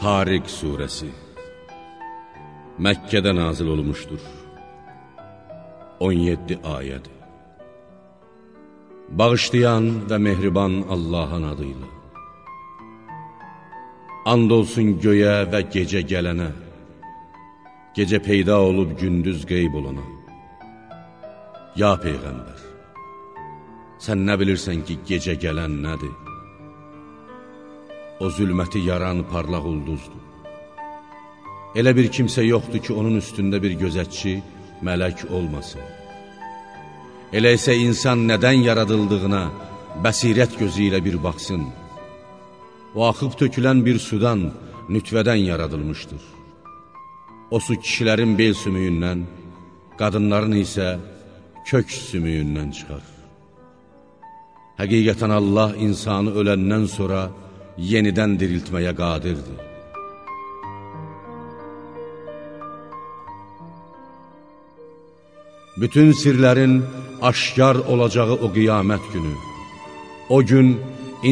Tariq Suresi. Məkkədə nazil olmuşdur 17 ayəd Bağışlayan və mehriban Allahın adıyla. And olsun göyə və gecə gələnə Gecə peyda olub gündüz qeyb olana. Ya Peyğəmbər Sən nə bilirsən ki, gecə gələn nədir? O zülməti yaran parlaq ulduzdur. Elə bir kimsə yoxdur ki, onun üstündə bir gözətçi, mələk olmasın. Elə isə insan nədən yaradıldığına bəsirət gözü ilə bir baxsın. O axıb tökülən bir sudan, nütvədən yaradılmışdır. O su kişilərin bel sümüyündən, qadınların isə kök sümüyündən çıxar. Həqiqətən Allah insanı öləndən sonra yenidən diriltməyə qadirdir. Bütün sirlərin aşkar olacağı o qiyamət günü, o gün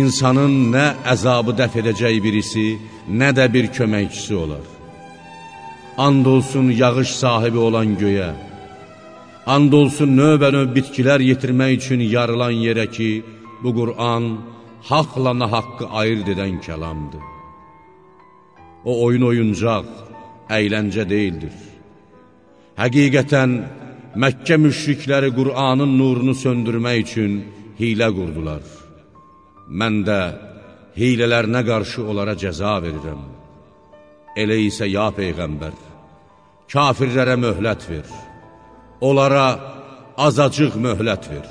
insanın nə əzabı dəf edəcək birisi, nə də bir köməkçisi olar. And olsun yağış sahibi olan göyə, and olsun növbə-növ bitkilər yetirmək üçün yarılan yerə ki, bu Qur'an haqla nahaqqı ayırt edən kəlamdır. O oyun oyuncaq, əyləncə deyildir. Həqiqətən, Məkkə müşrikləri Qur'anın nurunu söndürmək üçün hilə qurdular. Mən də hilələrinə qarşı onlara cəza verirəm. Elə isə ya Peyğəmbər, kafirlərə möhlət ver, onlara azacıq möhlət ver.